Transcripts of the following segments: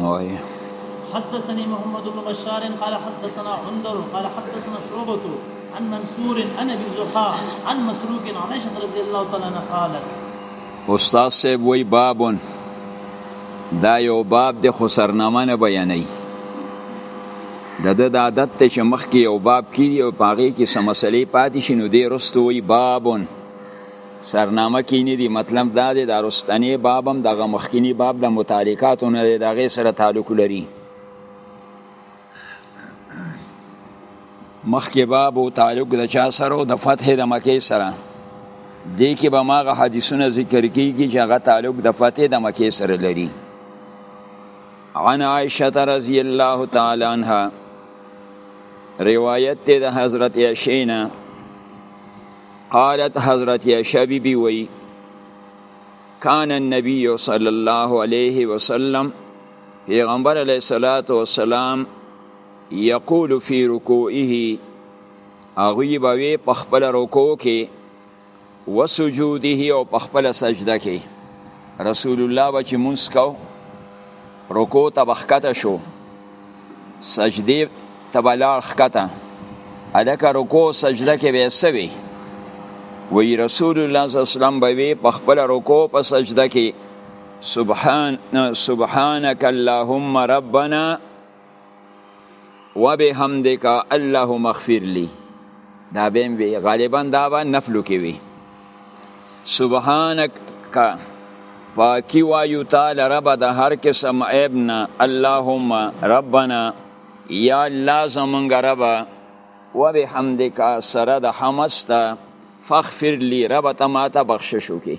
وای حدثني محمد بن بشار قال حدثنا عندر قال حدثنا شعبة عن منصور عن ابي زحا عن مسروق عن عائشه رضي الله تعالى عنها قالت استاد صاحب وی بابون دا یو باب د خسرنامه نه بیانوي د د د عادت ته چې مخکې یو باب کیږي او په هغې کې څه مسلې پاتې شي نو دی رستو وی بابون سرنامه کې نه دي مطلب دا دی دا رستنې باب هم دغه مخکینی باب د متعلقاتو نه دی د هغې سره تعلق لري مخکې باب او تعلق د چا سره او د فتح د مکې سره دې کې به ماغه حدیثونه ذکر کیږي چې هغه تعلق د فتح د مکې سره لري عن عائشه رضی الله تعالی عنها روایت ته د حضرت عائشہ قالت حضرت عائشہ بی بی وی کان النبی صلی الله علیه وسلم پیغمبر علیه الصلاۃ والسلام یقول فی رکوعه اغوی بوی په خپل رکوع کې وسجوده او په خپل سجده کې رسول الله بچ منسکو رکوع ته به ښکته شو سجدې ته به لاړ ښکته هلکه رکوع سجده کې به یې څه وي وی رسول الله صلی الله علیه وسلم به وی په خپل رکوع په سجده کې سبحان سبحانك اللهم ربنا وبحمدک اللهم اغفر لي دا بیم وی غالبا دا به نفلو کې وی سبحانك پاکی وایو تعالی رب د هر قسم عیب نه اللهم ربنا یا الله زمونږ رب و به حمدک سره د حمستا فاغفر لی رب ته ماته بخشش وکي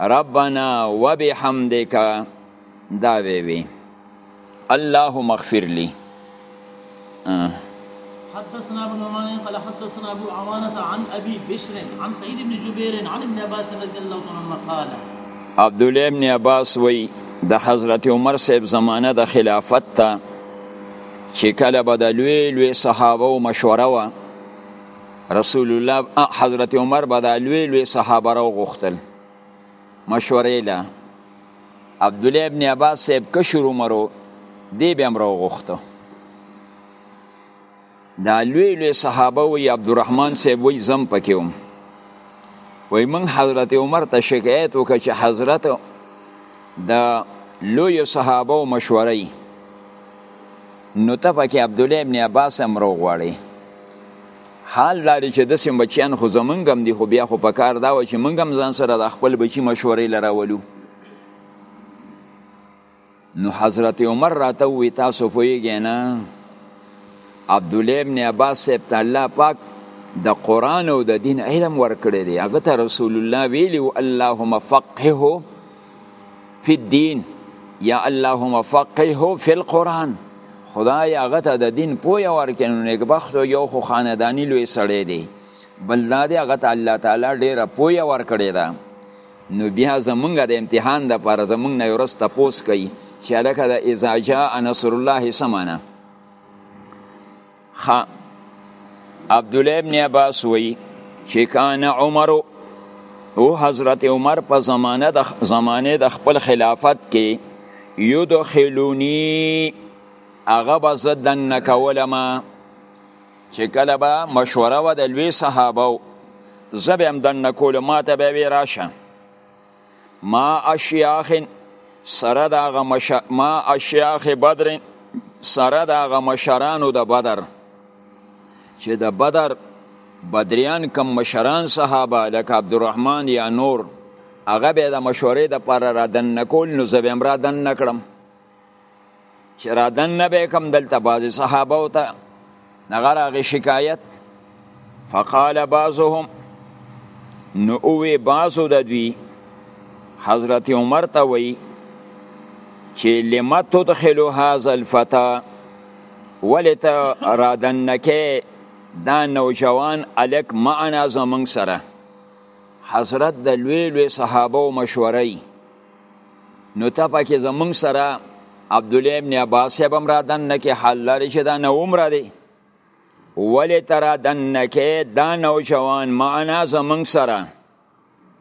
ربنا وبحمدک دا وی وی اللهم اغفر لي حدثنا ابن نعمان قال حدثنا ابو عوانه عن ابي بشر عن سعيد بن جبير عن ابن عباس رضي الله عنهما قال عبد الله بن عباس وی د حضرت عمر صاحب زمانه د خلافت ته چې کله به د لوی لوی صحابه او مشوره وه رسول الله حضرت عمر به دا لوی لوی صحابه راو غوښتل مشورې له عبد الله ابن عباس صاحب کشر عمرو دی به امر غوښته دا لوی لوی صحابه وی عبدالرحمن صاحب وی زم پکېوم وی من حضرت عمر ته شکایت وکړ چې حضرت د لوی صحابه او مشورې نو ته پکې عبد الله ابن عباس هم راوغواړي حال دا چې د سیم بچیان خو زمونږ هم دي خو بیا خو په کار دا و چې مونږ هم ځان سره د خپل بچی مشورې لراولو نو حضرت عمر راته وی تاسو پوهیږئ نه عبد الله ابن عباس صاحب ته الله پاک د قران او د دین علم ورکړی دی هغه ته رسول الله ویلی او اللهم فقهه فی الدین یا اللهم فقهه فی القرآن خدای هغه ته د دین پوهه ورکړي نو نیکبختو یو خو خانداني لوی سړی دی بل دا دی هغه ته الله تعالی ډېره پوهه ورکړې ده نو بیا زمونږ د امتحان دپاره زمونږ نه یو ورځ تپوس کوي چې هلکه د اذا جاء نصر الله څه معنی خ عبد الله ابن عباس وی چې کان عمر او حضرت عمر په زمانه د زمانه د خپل خلافت کې یدخلونی هغه به زه دننه کولم چې کله به مشوره وه د لوی صحابه زه به هم دننه کولم ما ته به یې وی راشه ما اشیاخ سره دا غ مش ما اشیاخ بدر سره دا غ مشرانو د بدر چې د بدر بدریان کم مشران صحابه لکه عبدالرحمن یا نور هغه به د مشورې د پر را دن نکول نو زبې امرا دن نکړم چې را دننه به کم دلته بعضې صحابه او ته هغه راغې شکایت فقال بعضهم نو اوې بعضو د دوی حضرت عمر ته وی چې لما تدخلو هذا الفتا ولی ته را دننه کې دا نوجوان الک معنا زمونږ سره حضرت د لوی لوی صحابه او مشورې نو ته پکې زمونږ سره عبدالله ابن عباس صاحب هم را دننه کې حال لري چې دا نومره دی ولې ته را دننه کې دا نوجوان معنا زمونږ سره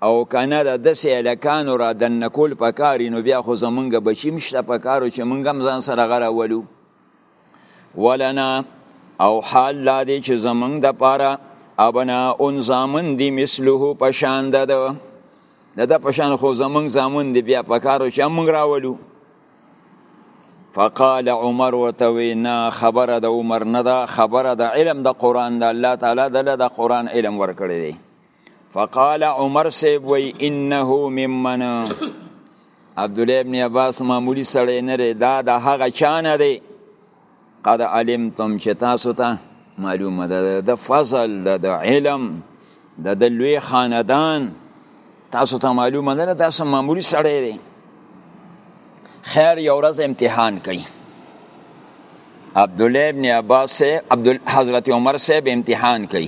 او کنه د داسې هلکانو را دننه کول پکار نو بیا خو زمونږ بچي هم شته پکار چې مونږ هم ځان سره هغه راولو ولنا او حال لا دی چې زمونږ د پاره ابنا اون زامن دی مثله پشان ده ده د د پشان خو زمونږ زامن دی بیا پکارو چې موږ راولو فقال عمر وتوی نه خبره د عمر نه ده خبره د علم د قران د الله تعالی د د قران علم ورکړی دی فقال عمر صاحب وی انه ممن عبد الله ابن عباس معمولی سړی نه دی دا د هغه چانه دی قد علمتم چې تاسو ته معلومه ده د فضل د علم د د لوی خاندان تاسو ته معلومه ده دا سم معمولی سړی دی خیر یو ورځ امتحان کوي عبد الله ابن عباس عبد حضرت عمر صاحب امتحان کوي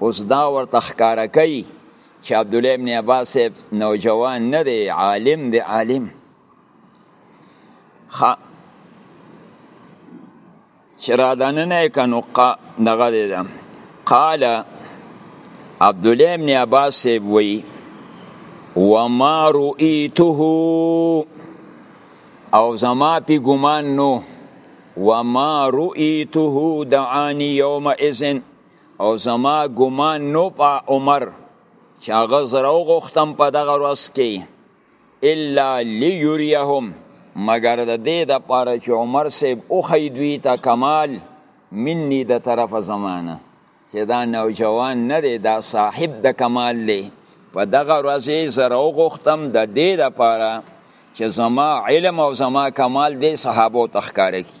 اوس دا ورته ښکاره کوي چې عبد الله ابن عباس صاحب نوجوان نه دی عالم دی عالم خ چې را دننه کنو قا دغه دی ده قال عبد الله ابن عباس صاحب وی وما رؤيته او زما پی ګمان نو وما رؤيته دعاني يوم اذن او زما ګمان نو په عمر چې هغه زره وغوښتم په دغه ورځ کې الا لیریهم مګر د دې د پاره چې عمر صاحب او خیدوی ته کمال منی د طرف زمانه چې دا نوجوان نه دی دا صاحب د کمال دی په دغه ورځ یې زره وغوښتم د دې د پاره چې زما علم او زما کمال دی صحابو تخکاره کی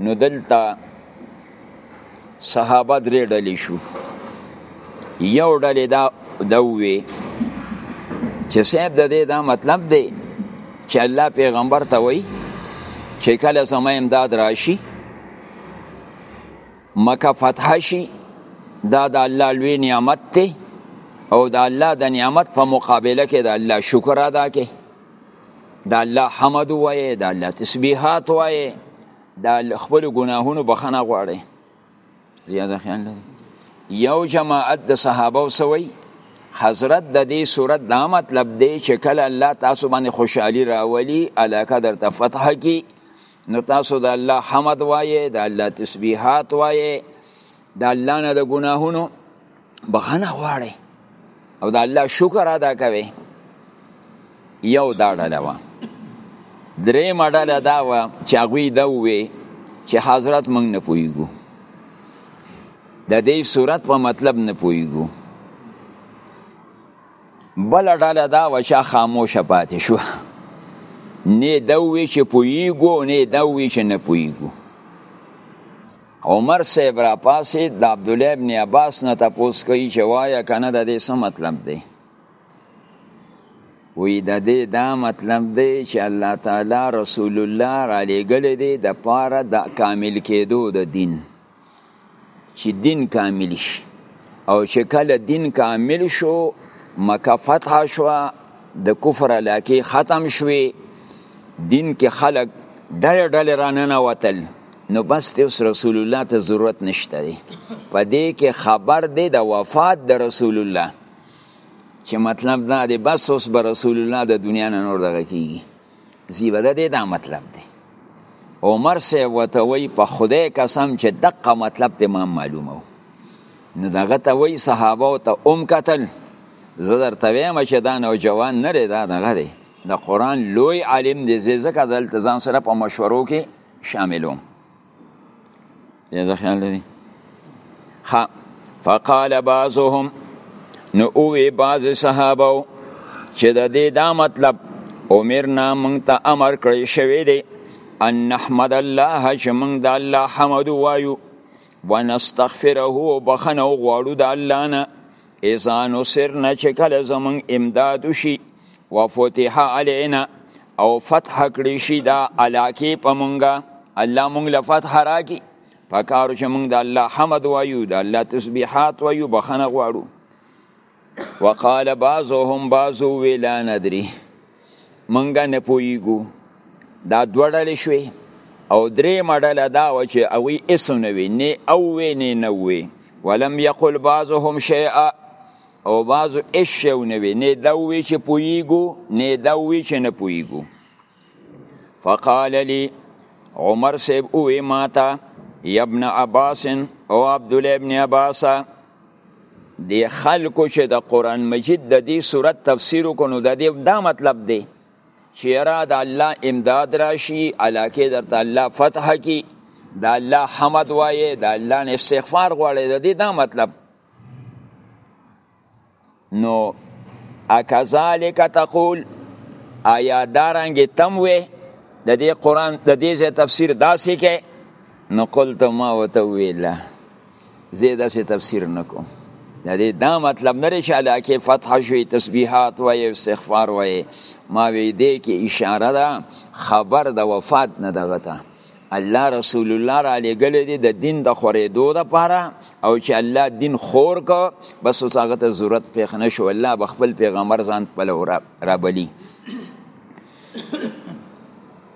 نو دلته صحابه درې ډلې شو یو ډلې دا دوی چې صاحب د دې دا مطلب دی چې الله پیغمبر ته وایي چې کله زما امداد راشي مکه فتح شي دا د الله لوی نعمت دی او د الله د نعمت په مقابله کې د الله شکر ادا کې د الله حمد وایې د الله تسبیحات وایې د خپل ګناهونو بخنه غواړي یا دا خیال لري یو جماعت د صحابه وسوي حضرت د دې صورت دا مطلب دی چې کله الله تاسو باندې خوشحالي راولي علاقه در ته فتح کی نو تاسو د الله حمد وایې د الله تسبیحات وایې د الله نه د ګناهونو بخنه غواړي او د الله شکر ادا کوي یو دا ډله وه درېیمه ډله دا وه چې هغوی دا ووې چې حضرت موږ نه پوهېږو د دې صورت په مطلب نه پوهېږو بله ډله دا وه چې خاموشه پاتې شوه نه دا ووې چې پوهېږو نه دا ووې چې نه پوهېږو عمر صاحب را پاسې د عبد الله ابن عباس نه تاسو کوي چې وایا کنه د دې څه مطلب دی وی د دې دا مطلب دی چې الله تعالی رسول الله را لېګل دی د پاره د کامل کېدو د دین چې دین کامل شي او چې کله دین کامل شو مکه فتح شو د کفر علاقه ختم شوه دین کې خلک ډله ډله راننه وتل نو بس دی اوس رسول الله ته ضرورت نشته دی په دې کې خبر دی د وفات د رسول الله چې مطلب دا دی بس اوس به رسول الله د دنیا نه نور دغه کیږي زیبه ده دی دا مطلب دی عمر سه وته وی په خدای قسم چې دقه مطلب ته ما معلومه نو دغه ته وی صحابه او ته ام قتل زه درته وایم چې دا نوجوان نه لري دا دغه دی د قران لوی عالم دی ځکه دلته ځان سره په مشورو کې شاملو یا دا خیال دی ها فقال بعضهم نو اوی بعض صحابه چې د دې دا مطلب عمرنا مونږ ته امر کړی شوی دی ان نحمد الله چې مونږ د الله حمد وایو ونستغفره بخنه غواړو د الله نه اذا نصرنا چې کله زمونږ امداد وشي وفتح علينا او فتح کړی شي دا علاقه په مونږه الله مونږ له فتح راکي پکارو چې مونږ د الله حمد وایو د الله تسبیحات وایو بخنه غواړو وقال بعضهم بعضو وی لا ندري مونږ نه پوهیږو دا دوه ډلې شوې او درېیمه ډله دا وه چې هغوی هېڅ ونه وي نه اووې نه نه وې ولم یقل بعضهم شیئا او بعضو هېڅ شی ونه وي نه دا ووي چې پوهیږو نه دا ووي چې نه پوهیږو فقال لي عمر صاحب ووی ماته یا ابن عباس او عبدالله ابن عباسه دی خلکو چې د قران مجید د دې صورت تفسیر وکړو د دې دا مطلب دی چې را د الله امداد راشي علاکه درته الله فتح کی د الله حمد وایې د الله نه استغفار غواړې د دې دا مطلب نو اکذالک تقول آیا دارنګ تم وې د دې قران د دې تفسیر داسې کې نو قلت ما وتویلا زه داسې تفسیر نکوم د دې دا مطلب نه لري چې علاکه فتح شوي تسبیحات وایي استغفار وایي ما وی دې کې اشاره ده خبر د وفات نه دغه ته الله رسول الله را لګل دي د دین د خورېدو د پاره او چې الله دین خور کو بس هغه ته ضرورت پیښ نه شو الله بخپل پیغمبر ځان په لور را بلی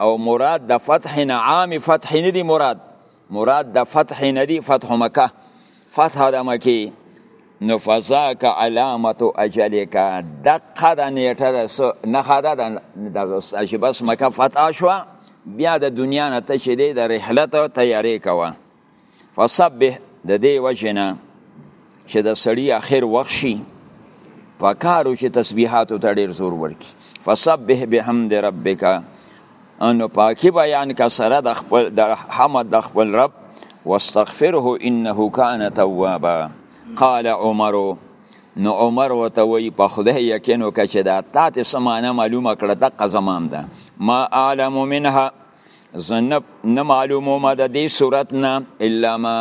او مراد د فتح نه عام فتح نه دی مراد مراد د فتح نه دی فتح مکه فتح د مکی نو فزاک علامت اجلک دقه د نیټه د نه خدا د چې بس مکه فتح شو بیا د دنیا نه ته چې د رحلت تیاری کوه فسبح د دې وجنه چې د سړی اخر وخت شي پکارو چې تسبیحاتو ته ډیر زور ورکي فسبح بحمد ربک انو پاکي بیان کا سره د خپل د حمد د خپل رب واستغفره انه کان توابا قال عمر نو عمر وته وی په خدای یقینو کچه دا تاسو سمانه معلومه کړه د قزمام ده ما اعلم منها زنب نه معلومومه د دې صورت نه الا ما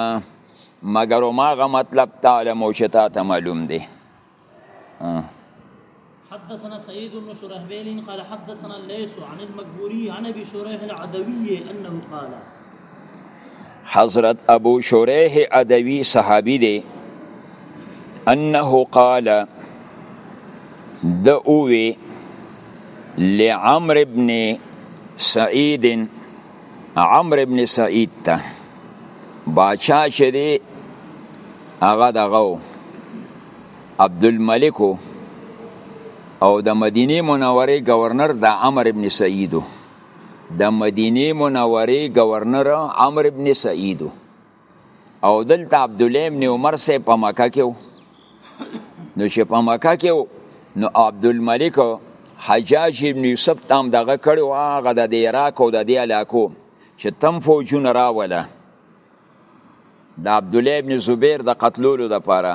مگر ماغه مطلب تعلم او چې تا ته معلوم دی حدثنا سعيد بن شرحبيل قال حدثنا الليث عن المقبوري عن ابي شريح العدوي انه قال حضرت ابو شريح عدوي صحابي دي انه قال د اووي لعمر ابن سعید عمر ابن سعید ته باچا چې دی هغه دغه عبدالملک او د مدینه منورې گورنر د عمر ابن سعید د مدینه منورې گورنر عمر ابن سعید او دلته عبد الله ابن عمر سه په مکه کې نو چې په مکه کې نو عبد الملک حجاج ابن یوسف تام دغه کړو هغه د عراق او د دې علاقو چې تم فوجونه راوله د عبد الله ابن زبیر د قتلولو د پاره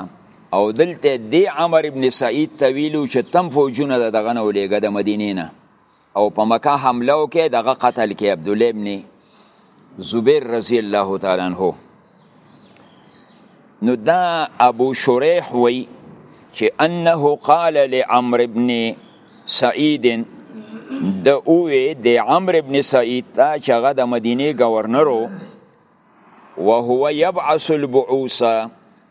او دلته دی عمر ابن سعید طویلو چې تم فوجونه دغه نه ولېګه د مدینې نه او په مکه حمله وکړي دغه قتل کې عبد الله ابن زبیر رضی الله تعالی عنہ نو دا ابو شریح وی چې انه قال لعمر ابن سعید د اوې د عمر ابن سعید ته چې هغه د مدینه گورنرو وهو يبعث البعوث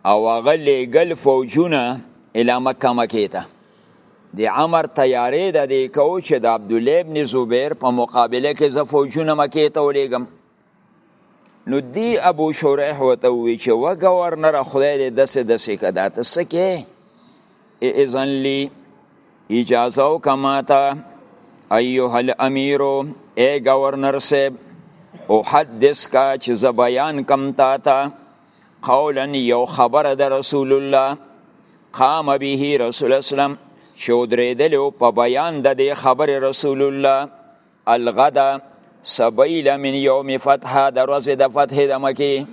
او هغه لېږل فوجونه الی مکه مکې ته د عمر تیارې د دې کو چې د عبدالله ابن زبیر په مقابله کې زه فوجونه مکې ته ولېږم نو دی ابو شریح ورته ووی چې و ګورنره خدای دې داسې داسې که دا ته څه کې اذن لی اجازه او کماتا ایها الامیر ای گورنر صاحب او حدث کا چې ز بیان کم تا تا قولا یو خبر د رسول الله قام به رسول اسلام چې درېدل په بیان د دې خبر رسول الله الغدا سبیل من یوم فتح د ورځې د فتح د مکه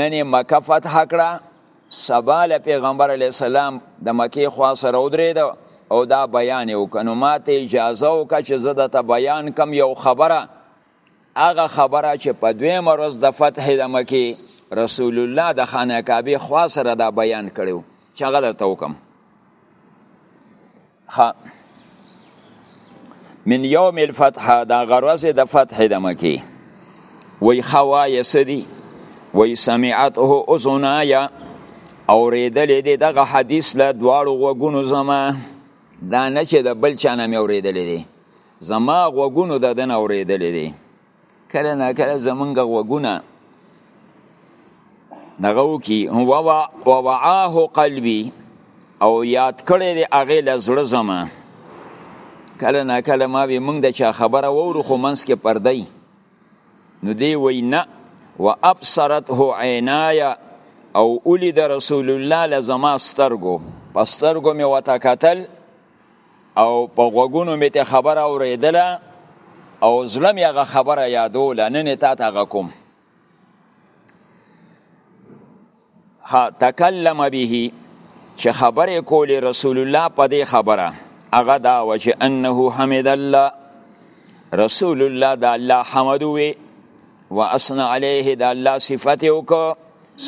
نن مکه فتح کړه سبا له پیغمبر علی السلام د مکه خوا سره ودرېد او دا بیان یو کنو ماته اجازه وکړه چې زه د ته بیان کم یو خبره هغه خبره چې په دوی مرز د فتح د مکه رسول الله د خانه کعبه خوا سره دا بیان کړو چې هغه درته وکم ها من یوم الفتح دا غرض د فتح د مکی وی خوای سدی وی سمعته اذنایا اوریدل دی دغه حدیث له دواړو وګونو زما دا نه چې د بل چانه مې اوریدل دی زما غوګونو د دن اوریدل دي کله نا کله زمونږ غوږونه دغه وکي ووعاه قلبي او یاد کړی دی هغې له زړه زما کله نا کله ما وي مونږ د چا خبره وورو خو منځ کې پردی نو دی وی نه و ابصرته عینایا او اولی د رسول الله لزما سترګو پسترګو می وتا قتل او په غوګونو می ته خبره اوریدله او ظلم یغه خبره یادوله نن تا ته غکوم ها تکلم به چې خبره کولی رسول الله په دې خبره هغه دا و چې انه حمد الله رسول الله د الله حمد وی واسنا علیه د الله صفت وکړه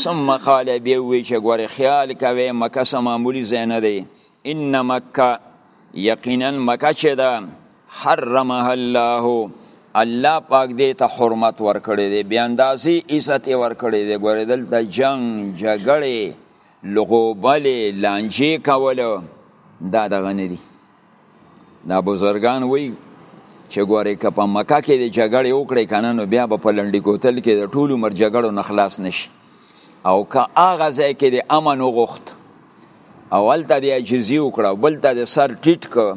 ثم قال بیا وی چې ګوره خیال کوي مکه سم معمولی زینه دی ان مکه یقینا مکه چې ده حرمها الله الله پاک دې ته حرمت ورکړي دي بیا اندازې عزت ورکړي دي ګورې دلته جنگ جګړې لغوبلې لانجې کولو دا دغه نه دي دا بزرګان وایي چې ګورې که په مکه کې د جګړې وکړې که نه نو بیا به په لنډي کوتل کې د ټول عمر جګړو نه خلاص نشي او که هغه ځای کې د امن وغوښت او هلته د عجزي وکړه او بل ته د سر ټیټ کړ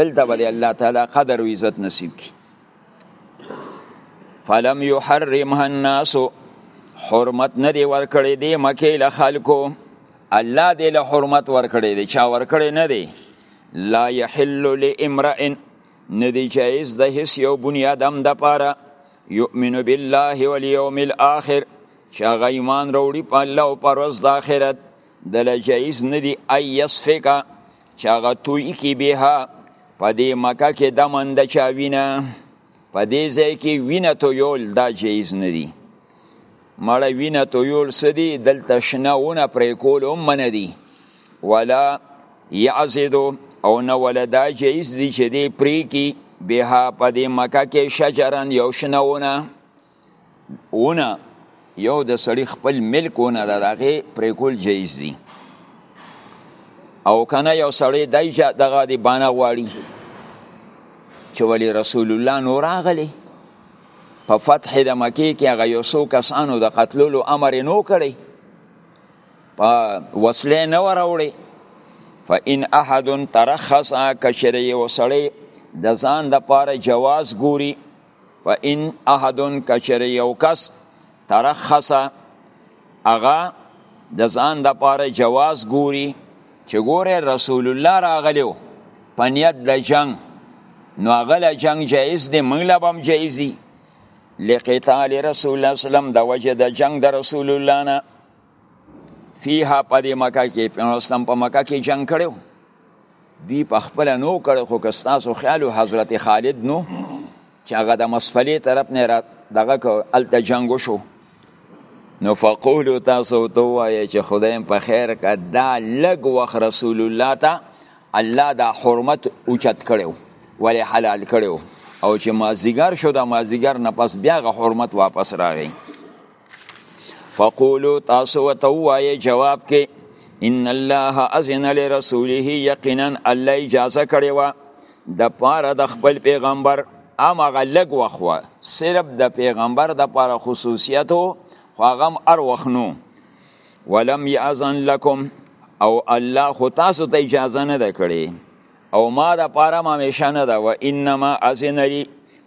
دلته به د الله تعالی قدر او عزت نصیب کړي فلم یحرمها الناس حرمت نه دی ورکړی دی مکه له خلکو الله دې له حرمت ورکړی دی چا ورکړی نه دی لا یحل لامرئ نه دی جایز د هیڅ یو بنی آدم د پاره یؤمن بالله والیوم الاخر چې هغه ایمان راوړي په الله او پر ورځ د آخرت د لجایز نه دی ای یصفکا چې هغه توی کی بها په دې مکه کې د من د چا وینه په دې ځای کې وینه تو یول دا جایز نه دی مړه وینه تو یول سدي دلته شنه ونه پرې کول هم نه دی ولا یعزدو او نه ولا دا جایز دی چې دی پری کی بها په دې مکه کې شجرن یو شنونه ونه یو د سړی خپل ملک ونه د هغې پرې کول جایز دي او کنه یو سړی دای چې دغه دی بانه غواړي چې ولی رسول الله نور راغلی په فتح د مکې کې هغه یو څو کسانو د قتلولو امر یې نو کړی وسلې نه وروړي فإن أحد ترخص کشری یو سړی د ځان د پاره جواز ګوري فإن أحد کشری یو کس ترخص اغا د ځان د پاره جواز ګوري چې ګوره رسول الله راغلیو په نیت د جنگ نو هغه له جنگ جایز دی موږ له هم جایزي لقتال رسول الله سلم د وجه د جنگ د رسول الله نه فيها په دې مکه کې پیغمبر اسلام په مکه کې جنگ کړو دوی په خپل نو کړو خو که تاسو خیال حضرت خالد نو چې هغه د مسفلې طرف نه را دغه کو الته جنگ وشو نو فقولو تاسو ته وایي چې خدایم په خیر کا دا لګ وخت رسول الله ته الله دا حرمت اوچت کړو ولی حلال کړو او چې مازیګر شو د مازیګر نه پس بیا غ حرمت واپس راغی فقولو تاسو ته وایي جواب کې ان الله اذن لرسوله یقینا الله اجازه کړې و د پاره د خپل پیغمبر امغه لګ وخوه صرف د پیغمبر د پاره خصوصیتو خو هغه ار وخنو ولم یاذن لكم او الله خو تاسو ته اجازه نه ده کړې او ما د پاره ما همیشه نه ده و انما اذن لي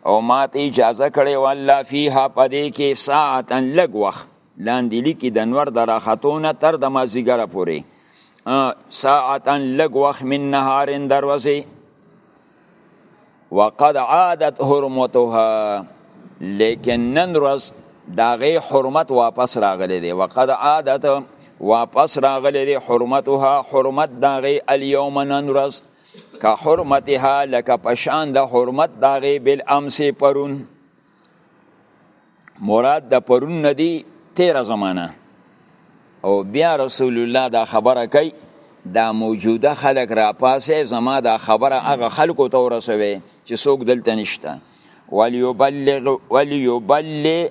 او ما ته اجازه کړې و الله فيها پدې کې ساعتا لګ وخت لاندې لیکي د نور د راختونه تر د مازیګر پورې ساعتا لګ وخت من نهار دروازه وقد عادت حرمتها لیکن نن ورځ دا غي حرمت واپس راغلی دی وقد عادت واپس راغلی دی حرمتها حرمت دا غي اليوم نن ورځ که حرمتها لکه پشان د حرمت دا غي بل امس پرون مراد د پرون ندی تیر زمانہ او بیا رسول الله دا خبره کوي دا موجوده خلک راپاسه زما دا خبره هغه خلکو ته ورسوي چې څوک دلته نشته وليبلغ وليبلغ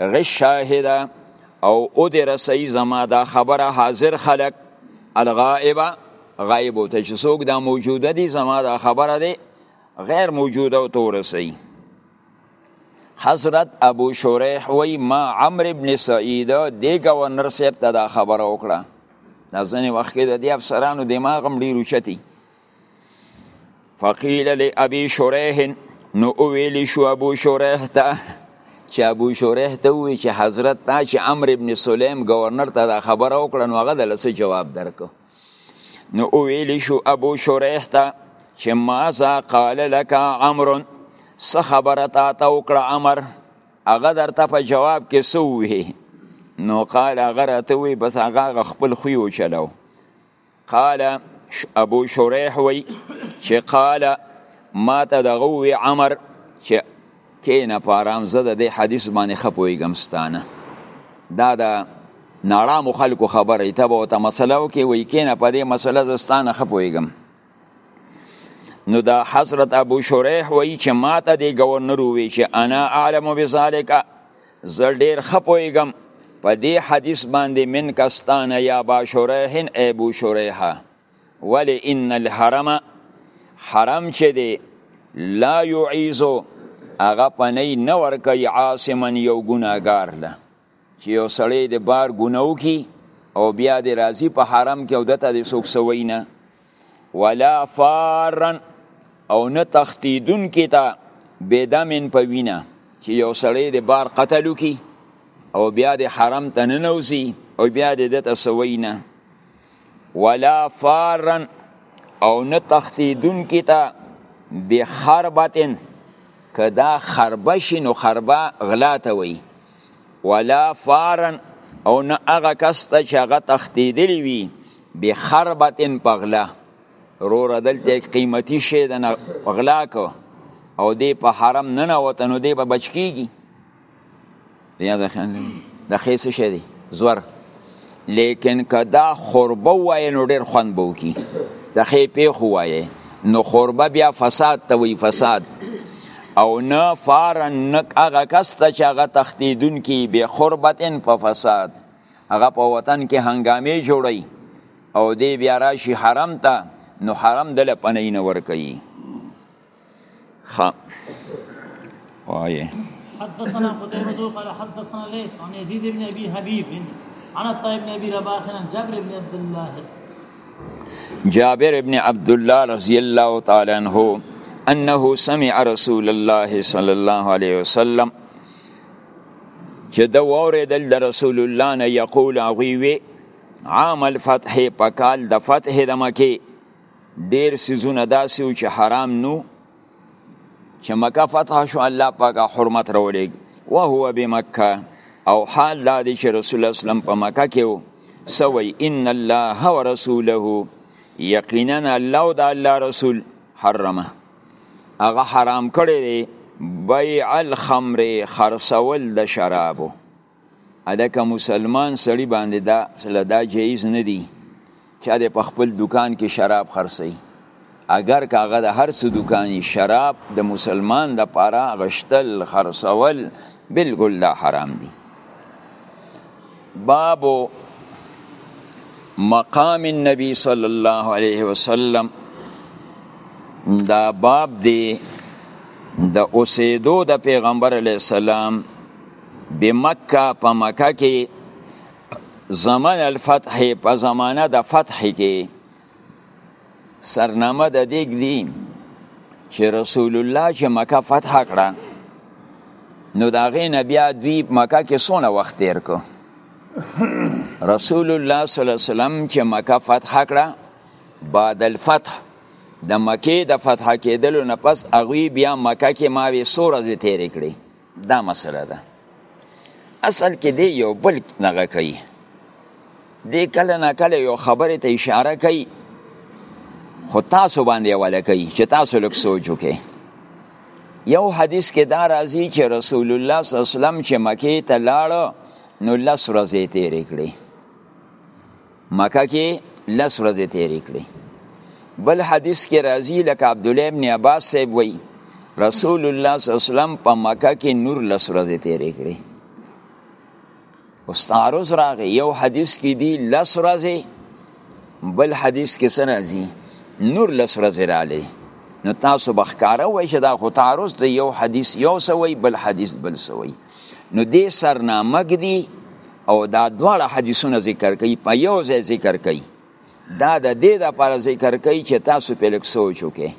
الشاهد او او دې رسي زما دا خبره حاضر خلق الغائب غائب ته چې څوک دا موجوده دي زما دا خبره دي غیر موجوده او تورسي حضرت ابو شریح وی ما عمرو ابن سعید دی گورنر صاحب ته دا خبره وکړه دا ځنې وخت کې د دې افسرانو دماغ هم ډیر اوچتی فقیل لی ابي شریح نو او ویلی شو ابو شریح ته چې ابو شریح ته وی چې حضرت تا چې امر ابن سلیم گورنر ته دا خبره وکړه نو هغه د لسه جواب درک نو او ویلی شو ابو شریح ته چې ماذا قال لك امر څه خبره تا ته وکړه امر هغه درته په جواب کې سوې نو قال هغه راته وی بس هغه خپل خوی وچلو قال ابو شریح وی چې قال ما ته دغه وی عمر چې کینه په آرام زه د دې حدیث باندې خپویږم ستانه دا د ناړامو خلکو خبره ته به ته مسله وکې وی کینه په دې مسله زه ستانه خپویږم نو دا حضرت ابو شریح وی چې ما ته دې ګورنر وی چې انا اعلم بذالک زه ډیر خپویګم په دې حدیث باندې من کستان یا با شریحن ای بو شریحه ولی ان الحرم حرم چې دی لا یعیزو هغه پنی نه ورکوي عاصمن یو ګناګار له چې یو سړی د بار ګناو کی او بیا د راضی په حرم کې او دته د سوک سوی نه ولا فارا او نه تختیدون کې تا بدمن په وینا چې یو سړی د بار قتل کی او بیا د حرم ته نه نوسی او بیا د دته سوی نه ولا فارا او نه تختیدون کې تا بخربتن کدا خربه شي نو خربه غلا ته وي ولا فارن او نه هغه کس ته چې هغه تښتېدلی وي بخربتن په غلا روره دلته یک قیمتي شی د نه غلا کو او دی په حرم نه نه وته نو دی به بچ کیږي بیا د خان د خیسه شی دی زور لیکن که دا خوربه وای نو ډیر خوند به وکي د خې پیخ وای نو خوربه بیا فساد ته وی فساد او نه فارن نک هغه کس ته چې هغه تختیدون کی به خربتن په فساد هغه په وطن کې هنګامې جوړي او دی بیا راشي حرم ته نو حرم دله پنې نه ور کوي خا وایه حدثنا قتيبة قال حدثنا ليس عن يزيد بن ابي حبيب عن عطاء بن ابي رباح عن جابر بن عبد الله جابر بن عبد الله رضي الله تعالى عنه انه سمع رسول الله صلى الله عليه وسلم چې د وریدل د رسول الله نه یقول هغه وی عام الفتح په کال د فتح د مکه ډیر سیزونه داسې و چې حرام نو چې مکه فتح شو الله پاک حرمت راولېږ وهو بمکه او حال دا دی چې رسول الله اسلام په مکه کې و سوی ان الله ورسوله یقینا الله او د الله رسول حرمه هغه حرام کړی دی بیع الخمر خرڅول د شرابو الکه مسلمان سړی باندې دا سله دا جایز نه دی چې د په خپل دکان کې شراب خرڅي اگر کاغه د هر څه دکاني شراب د مسلمان د پاره غشتل خرڅول بالکل دا حرام دي باب مقام النبي صلى الله عليه وسلم دا باب دی د اوسېدو د پیغمبر علی السلام بمکه په مکه کې زمن الفتح په زمانه د فتح کې سرنامه د دیګ دی چې رسول الله چې مکه فتح کړه نو دا غي نبی دوی مکه کې سونه وخت تیر کو رسول الله صلی الله علیه وسلم چې مکه فتح کړه بعد الفتح د مکه د فتح کېدلو نه پس اغوی بیا مکه کې ماوي سور ځې تیر کړی دا مسله ده اصل کې دی یو بل نغه کوي دی کله نه کله یو خبره ته اشاره کوي خو تاسو باندې ولا کوي چې تاسو لږ سوچ وکړئ یو حدیث کې دا راځي چې رسول الله صلی الله علیه وسلم چې مکه ته لاړ نو لس ورځې تیرې کړې مکه کې لس ورځې تیرې کړې بل حدیث کې راځي لکه عبد الله ابن عباس صاحب وایي رسول الله صلی الله علیه وسلم په مکه کې نور لس ورځې تیرې کړې اوس تعارض راغی یو حدیث کې دی لس ورځې بل حدیث کې څه راځي نور لس ورځې راغلي نو تاسو بخکاره وای چې دا خو تعارض دی یو حدیث یو سوی بل حدیث بل سوی نو دې سرنامه کې دی او دا دواړه حدیثونه ذکر کوي په یو ځای ذکر کوي دا د دې د پر ذکر کوي چې تاسو په لک سوچ وکړي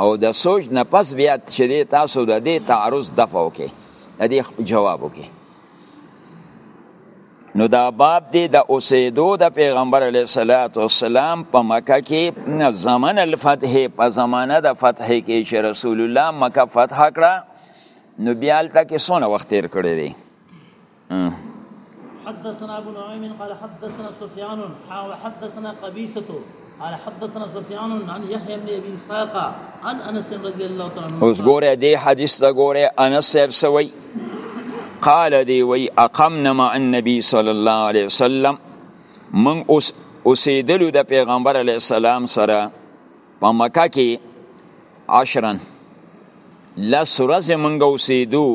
او د سوچ نه پس بیا چې تاسو د دې تعرض دفع وکړي د دې جواب وکړي نو دا باب دی د اوسېدو د پیغمبر علی صلوات و سلام په مکه کې زمان الفتح په زمانه د فتح کې چې رسول الله مکه فتح کړه نو بیا تل کې سونه وخت تیر کړی دی حدثنا ابو نعيم قال حدثنا سفيان حا وحدثنا قبيصة قال حدثنا سفيان عن يحيى بن ابي اسحاق عن انس رضي الله تعالى عنه اوس ګوره دې حدیث ته ګوره انس صاحب سوي قال دی وی اقمنا مع النبي صلى الله عليه وسلم من اوس اوسېدلو د پیغمبر علی السلام سره په مکه کې عشرن لس ورځې مونږ اوسېدو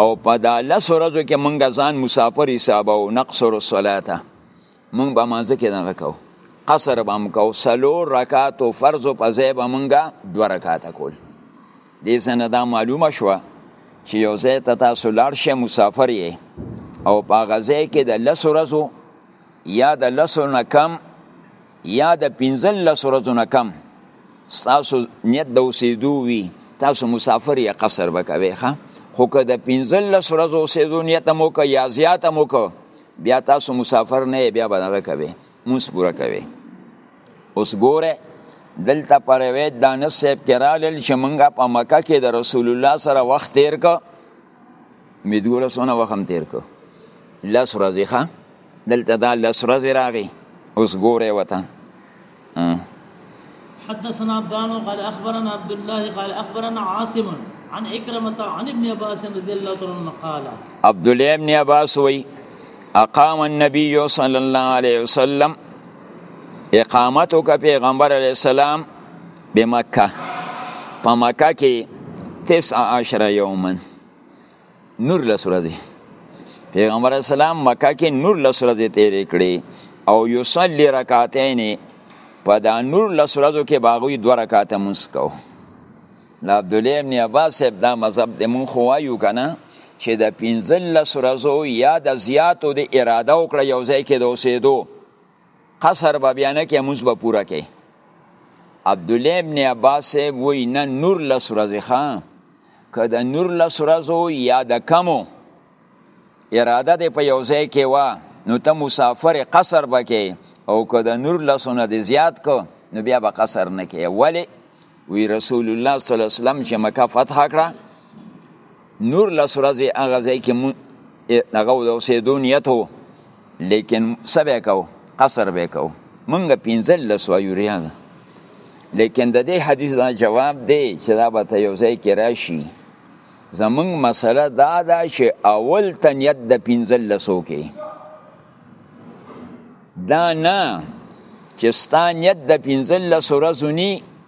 او په دا لس ورځو کې مونږ ځان مسافر حسابو نقصر الصلاته مونږ به مانځه کې دغه کو قصر به مونږ کو سلور رکعاتو فرض په ځای به مونږ دوه رکعات کول دې سنه دا معلومه شوه چې یو ځای ته تاسو لاړ شئ مسافر یې او په هغه ځای کې د لس ورځو یا د لسو نه کم یا د پنځلس ورځو نه کم ستاسو نیت د اوسېدو وي تاسو مسافر یا قصر به کوئ ښه خو که د پنځلس ورځو اوسېدو نیت هم وکړه یا زیات هم وکړه بیا تاسو مسافر نه بیا به دغه کوئ مونځ پوره کوئ اوس ګوره دلته پر روایت دانس صاحب کې رالل چې مونږ په مکه کې د رسول الله سره وخت تیر که مدګوره سونه وخم تیر کو لس ورځې ښه دلته دا لس ورځې راغی اوس ګوره وته حدثنا عبدان قال اخبرنا عبد الله قال اخبرنا عاصم عن اكرمه عن ابن عباس رضي الله عنه قال عبد الله ابن عباس وی اقام النبي صلى الله عليه وسلم اقامتك پیغمبر علیہ السلام بمکه په مکه کې تسع عشر یومن نور لس ورځې پیغمبر اسلام مکه کې نور لس ورځې تیرې کړې او یصلی رکعتین په دا نور لس ورځو کې باغوی دوه رکعته مونږ کو لا عبد الله ابن عباس صاحب دا مذهب د مونږ خو وایو کنه چې د 15 لس ورځو یا د زیاتو د اراده وکړه یو ځای کې د اوسېدو قصر به بیا نه کې موز به پوره کې عبد الله ابن عباس وی نه نور لس ورځې ښه که د نور لس ورځو یا د کمو اراده دې په یو ځای کې وه نو ته مسافر قصر به کې او که د نور لسونه دې زیات کو نو بیا به قصر نه کې ولې وی رسول الله صلی الله علیه وسلم چې مکه فتح کړه نور لس ورځې هغه ځای کې مون هغه د اوسېدو نیت و لیکن څه به کو قصر به کو مونږ پنځل لس وایو ریاض لیکن د دې حدیث دا جواب دی چې دا به ته یو ځای کې راشي زمونږ مسله دا ده چې اول ته نیت د پنځل لسو کې دا نه چې ستا نیت د پنځل لس ورځو نی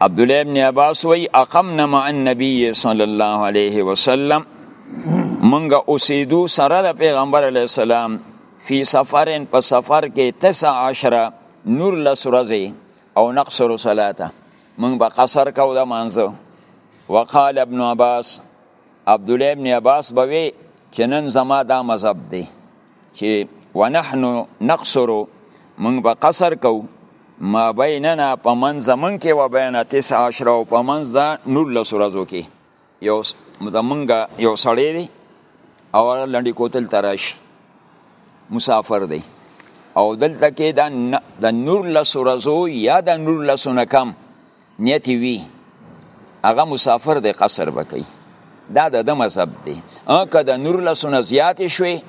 عبد الله ابن عباس وی اقمنا مع النبي صلی الله علیه وسلم منګه اوسېدو سره د پیغمبر علی السلام فی سفرن په سفر کې 19 نور لس ورځې او نقصر صلاته من به قصر کو د مانزه وقال ابن عباس عبد الله ابن عباس بوي چې نن زما دا مذهب دی چې ونحن نقصر مونږ به قصر کو ما بیننا په منځ زمونږ کې و بین تسع عشر او په منځ دا نولس ورځو کې یو زمونږ یو سړی دی او لنډی کوتل تراش مسافر دی او دلته کې دا د نولس ورځو یا د نولس نه کم نیت وی هغه مسافر دی قصر بکی دا د د مذهب دی که د نور لسونه زیات شوي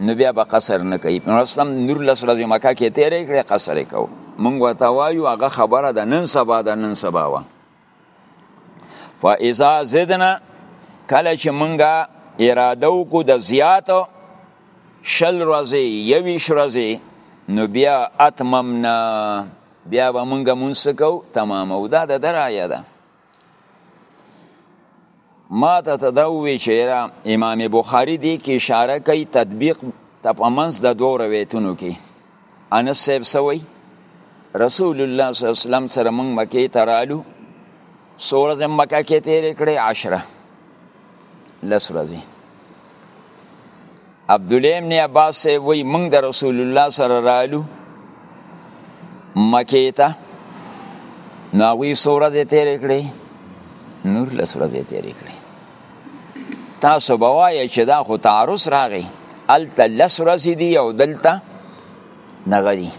نو بیا به قصر نه کوي نو اسلام نور لس ورځې مکه کې تیرې کړې قصر یې کوو مونږ ورته وایو هغه خبره د نن سبا د نن سبا وه فاذا زدنا کله چې مونږه اراده وکړو د زیاتو شل ورځې یویش ورځې نو بیا اتممنا بیا به مونږ مونږ سکو تمامو دا د درایه ده ما ته ته دا ووی چې را امام بخاری دی کې اشاره کوي تطبیق ته په منځ د دوو روایتونو کې انس صاحب سوی رسول الله صلی الله علیه وسلم سره مونږ مکې ته رالو څو ورځې مکه کې تېرې کړې عشره لس ورځې عبد الله ابن عباس وی موږ د رسول الله سره رالو مکه ته نو وی سورې دې تیر کړې نور له سورې دې تیر کړې تاسو بوایه چې دا خو تعرض راغی الته لس ورځې دی او دلته نغدي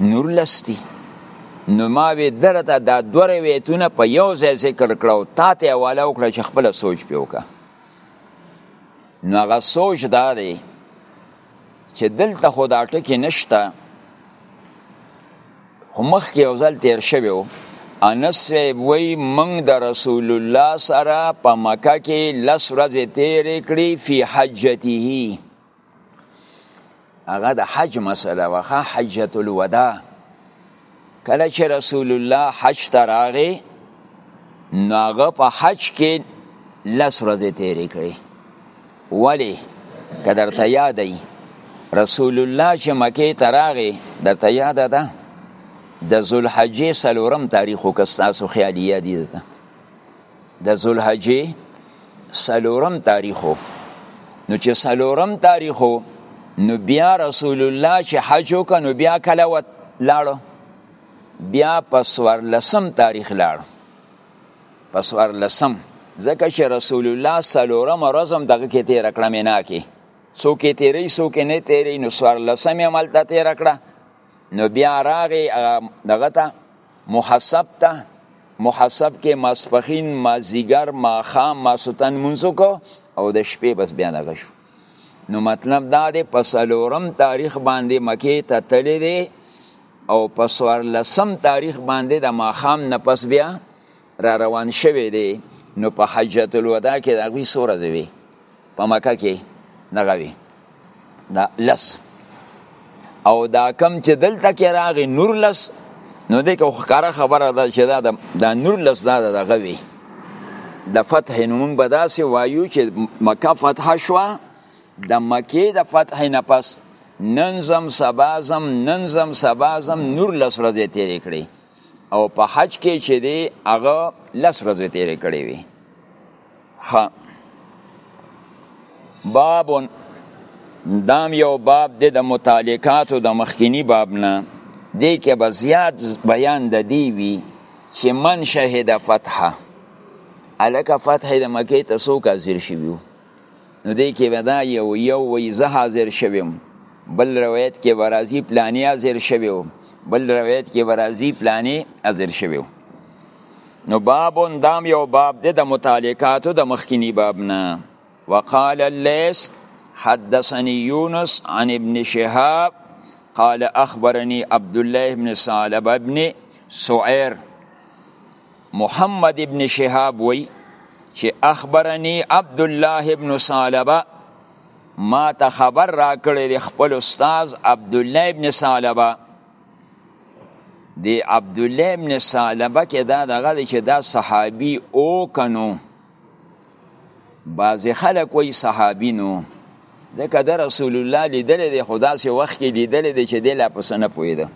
نور لستی نو ما وی درته دا دوه روایتونه په یو ځای ذکر کړو تا ته حواله وکړه چې خپل سوچ پیوکه نو هغه سوچ دا دی چې دلته خو دا ټکی نشته خو مخکې یو ځل تیر شوی و انس صاحب وی موږ د رسول الله سره په مکه کې لس ورځې تیرې کړې فی حجته هغه د حج مسله وخه حجت الوداع کله چې رسول الله حج ته راغی نو هغه په حج کې لس ورځې تیرې کړې ولی که درته یاد ای رسول الله چې مکې ته راغی درته یاده ده د ذوالحجې څلورم تاریخ وکړه ستاسو خیالي یادي ده د ذوالحجې سلورم تاریخ نو چې سلورم تاریخ نو بیا رسول الله چې حج وکړ نو بیا کله وت لاړو بیا په سوار لسم تاریخ لاړ په سوار لسم ځکه چې رسول الله سلورم رزم دغه کې تیر کړه مینا کې څوک یې تیری څوک نه تیری نو سوار لسم یې ملته تیر کړه نو بیا راغی دغه ته محسب ته محسب کې ماسپخین مازیګر ماخام ماسوتن منځو کو او د شپې بس بیا دغه شو نو مطلب دا دی په سلورم تاریخ باندې مکې ته تللی دی او په سوار لسم تاریخ باندې د ماخام نه پس بیا را روان شوی دی نو په حجت الوداع کې د هغوی سوره دی په مکه کې دغه وي دا لس او دا کم چې دلته کې راغی نور لس نو دې کو ښکارا خبره ده چې دا دا نور لس دا دغه وي د فتح نوم به داسې وایو چې مکه فتح شوه د مکې د فتح نه پس ننزم سبازم ننزم سبازم نور لس ورځې تیرې کړې او په حج کې چې دی هغه لس ورځې تیرې کړې وي ها باب دام یو باب د دا متعلقاتو د مخکینی باب نه دی کې به زیات بیان د دی وی چې من شهد فتحه الکه فتح د مکې ته څوک حاضر شوی نو دی کې به دا یو یو وی زه حاضر شویم بل روایت کې به راځي پلانی حاضر شویو بل روایت کې به راځي پلانی حاضر شویو نو بابون دام یو باب دی د متعلقاتو د مخکینی باب نه وقال الليث حدثني يونس عن ابن شهاب قال أخبرني عبد الله بن ثعلبة بن سعير محمد ابن شهاب وی چې اخبرني عبد الله ابن ثعلبه ما ته خبر را کړی د خپل استاد عبد الله ابن ثعلبه دی عبد الله ابن ثعلبه کې دا دغه چې دا صحابي او کنو بعضې خلک وایي صحابي نو ځکه د رسول الله لیدلی دی خو داسې وخت کې لیدلی دی چې دی لا په څه نه پوهېده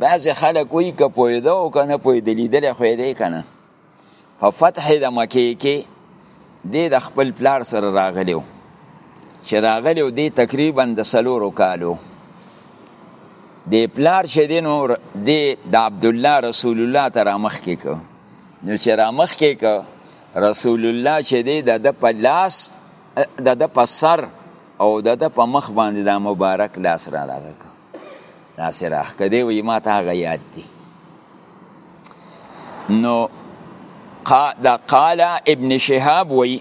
بعضې خلک وایي که پوهېده او که نه پوهېده لیدلی خو یې دی که نه په فتح د مکې کې دی د خپل پلار سره راغلی و چې راغلی و دی تقریبا د څلورو کالو د پلار چې دی نو دی د عبدالله رسول الله ته رامخکې کړ نو چې را مخ کې که رسول الله چې دی د د په لاس د د په سر او د د په مخ باندې دا مبارک لاس را راغی دا سره راخ کدی وی ما ته هغه یاد دی نو قا دا قال ابن شهاب وی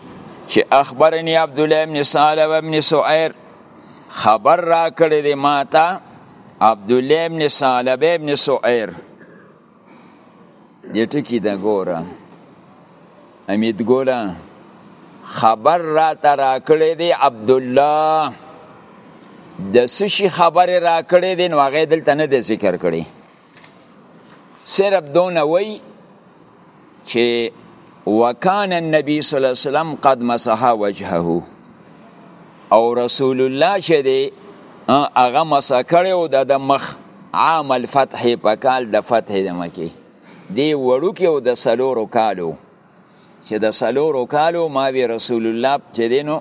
چې اخبرني عبد الله ابن صالح و ابن سعير خبر را کړی دی ما ته عبد الله ابن صالح ابن سعير دې ټکی د ګوره امید ګوره خبر را ته راکړی دی عبدالله د سشي خبرې را کړې دي نو هغه دلته نه دی ذکر کړي صرف دونه وای چې وکان النبي صلی الله علیه وسلم قد مسح وجهه او رسول الله چې دی هغه مسح کړی او د مخ عام الفتح په کال د فتح د مکې دی وړوکی او د سلورو کالو چې د سلورو کالو ما وی رسول الله چې دینو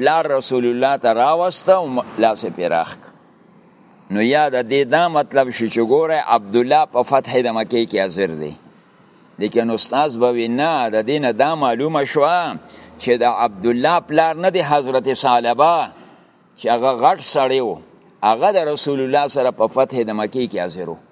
پلار رسول الله ته راوسته او لاس پیراخ نو یا د دې دا مطلب شي چې ګوره عبد الله په فتح د مکه کې حاضر دی لیکن استاد به وینا د دینه دا معلومه شو چې د عبد الله پلار نه دی حضرت صالبه چې هغه غټ سړی وو هغه د رسول الله سره په فتح د مکه کې حاضر وو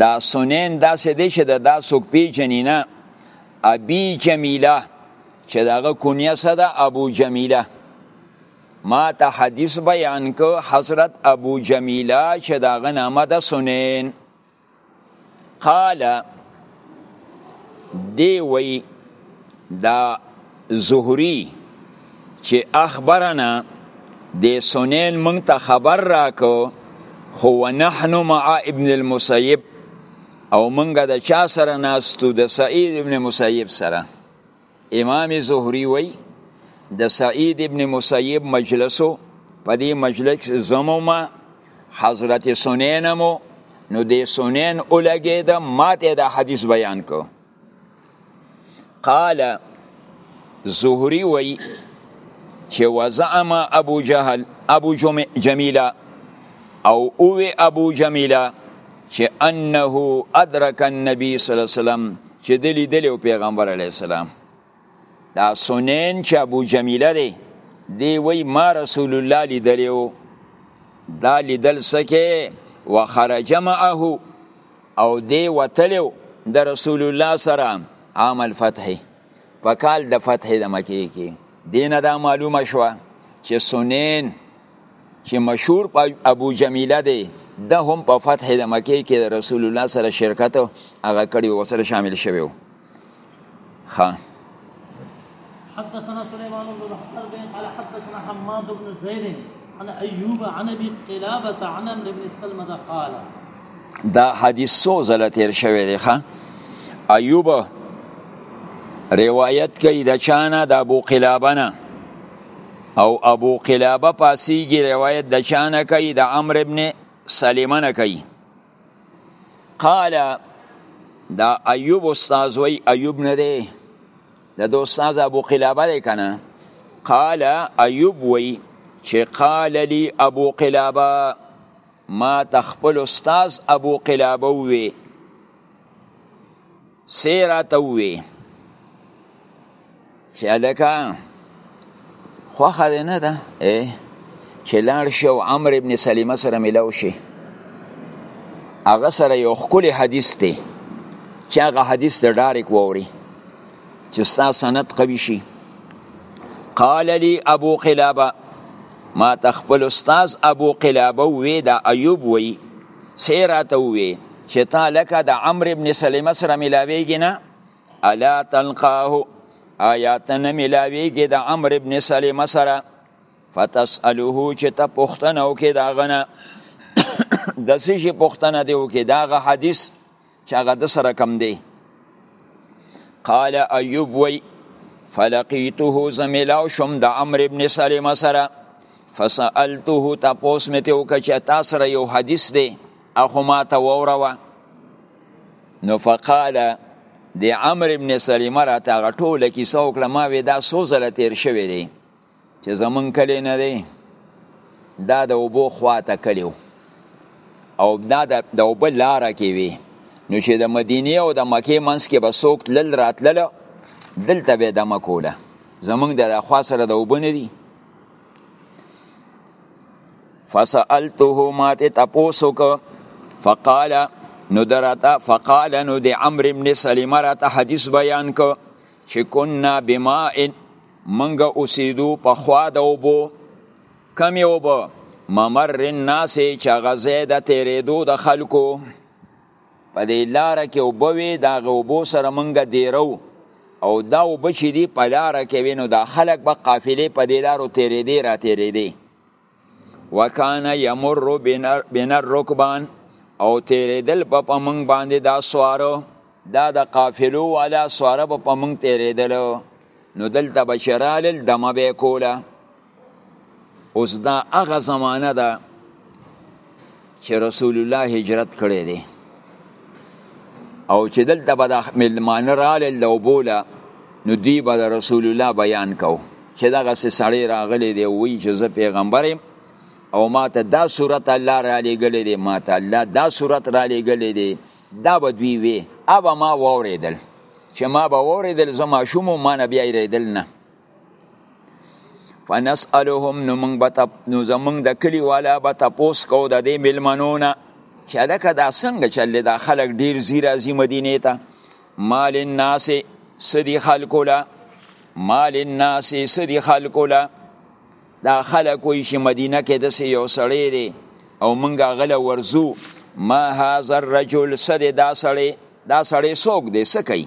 دا سنین داسې دی چې د دا څوک پیژني نه ابي جمیله چې دغه کنیه څه ده ابو جمیله ما ته حدیث بیان کو حضرت ابو جمیله چې دغه نامه ده سنین قال دی وی دا زهری چې اخبرنا د سنین مونږ ته خبر راکو خو ونحن مع ابن المسیب او مونږ د چا سره ناستو د سعید ابن مسیب سره امام زهری وی د سعید ابن مسیب مجلسو په دې مجلس زمو ما حضرت سنین مو نو د سنین اولګې د ماته د حدیث بیان کو قال زهري وی چې وزعم ابو جهل ابو جمیله او اوی ابو جمیله چې انه ادرک النبي صلی الله علیه وسلم چې دلی دلی پیغمبر علیه السلام دا سنین چې ابو جمیله دی دی وی ما رسول الله لیدلی و دا لیدل سکه و خرج معه او دی وتلی د رسول الله سره عام الفتح په کال د فتح د مکې کې دینه دا معلومه شوه چې سنین چې مشهور ابو جمیله دی د هم په فتح د مکې کې رسول الله سره شرکت هغه کړي و سره شامل شوی و ها حدثنا سليمان بن حرب قال حدثنا حماد بن زيد عن ايوب عن ابي قلابه عن عمرو بن سلمة قال دا حدیث سو زله تیر شوی دی ښا ایوب روایت کوي د چانه د ابو قلابه نه او ابو قلابه پاسیږي روایت د چانه کوي د عمرو ابن سلیمه نه کوي قال دا ایوب استاد وی ایوب نه دی د دو استاد ابو قلابه دی کنه قال ایوب وی چې قال لی ابو قلابه ما تخپل استاد ابو قلابه وی سیرا ته وی چې الکه خوخه دې نه ده چې لاړ شي او عمر ابن سلیمه سره ملاو شي هغه سره یو خولي حدیث دی چې هغه حدیث د ډاریک ووري چې ستا سند قوي شي قال لي ابو قلابه ما تخپل استاد ابو قلابه وی دا ایوب وی سیراته وی چې تا لکه د عمرو ابن سلمہ سره ملاویږي نه الا تلقاه آیا ته نه ملاویږي د عمرو ابن سلمه سره فتسأله چې ته پوښتنه وکړې د هغه نه د څه شي پوښتنه دې وکړې د هغه حدیث چې هغه د سره کم دی قال ایوب وی فلقیته زه ملاو شوم د عمرو ابن سلمه سره فسألته تپوس مې ته وکړه چې تا سره یو حدیث دی اخو ما ته ووروه نو فقال د عمر ابن سلیمه را ته هغه ټوله کیسه وکړه ما وې دا څو ځله تیر شوی دی چې زمونږ کلی نه دی دا د اوبو خوا ته کلی او دا د اوبه لاره کې وي نو چې د مدینې او د مکې منځ کې به څوک تلل راتلله دلته به دمه کوله زمونږ د خوا سره د اوبه نه دي فسألته ما ته تپوسو که فقال نو درته فقال نو د عمرو ابن سلمه راته حدیث بیان که چې کنا بما منګه اوسېدو په خوا د اوبو کمې اوبه ممر الناس چې هغه ځای د تېرېدو د خلکو په دې لار کې اوبه وي دا غو اوبو سره مونږه دیرو او دا اوبه چې دی په لار کې وینو دا خلک به قافلې په دې لارو تیرې دی را تیرې دی وکانه یمر بنر رکبان او تیرې دل په پمنګ باندې دا سوارو دا د قافلو والا سواره په پمنګ تیرې دل نو دلته بشرالل دمه به کوله اوس دا هغه زمانه ده چې رسول الله هجرت کړی دی او چې دلته به د ملمانه رالل د اوبوله نو دی به د رسول الله بیان کو چې دغسې سړی راغلی دی وایي چې زه پیغمبر یم او ما ته دا صورت الله را لېږلی دی ما ته الله دا صورت را لېږلی دی دا به دوی وي هغه ما واورېدل چې ما به واورېدل زه ماشوم وم ما نه بیا یې نه فنسألهم نو موږ به نو زموږ د کلي والا به تپوس کو د دې میلمنو نه چې هلکه دا څنګه چلې دا خلک ډیر ځي راځي مدینې ته مال الناس څه دي خلکو له مال الناس څه دي خلکو له دا خلک وایي چې مدینه کې داسې یو سړی دی او موږ هغله ورځو ما هذا الرجل څه دی دا سړی دا سړی څوک دی څه کوي